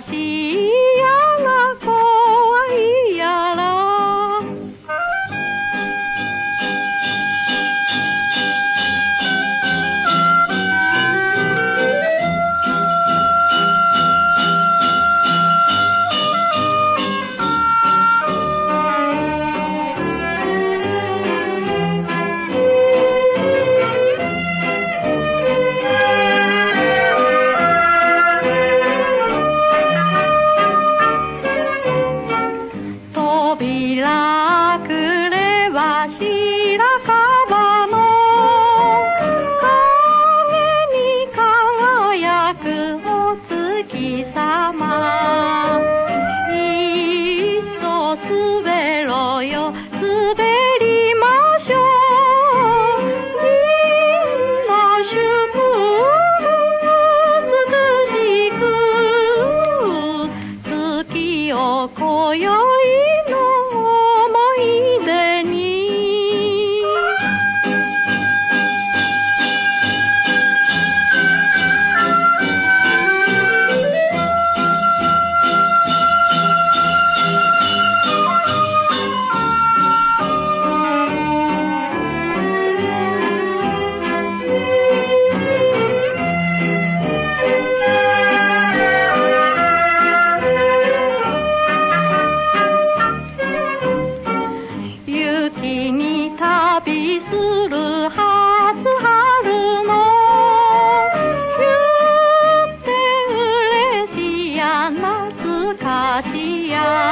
see. しや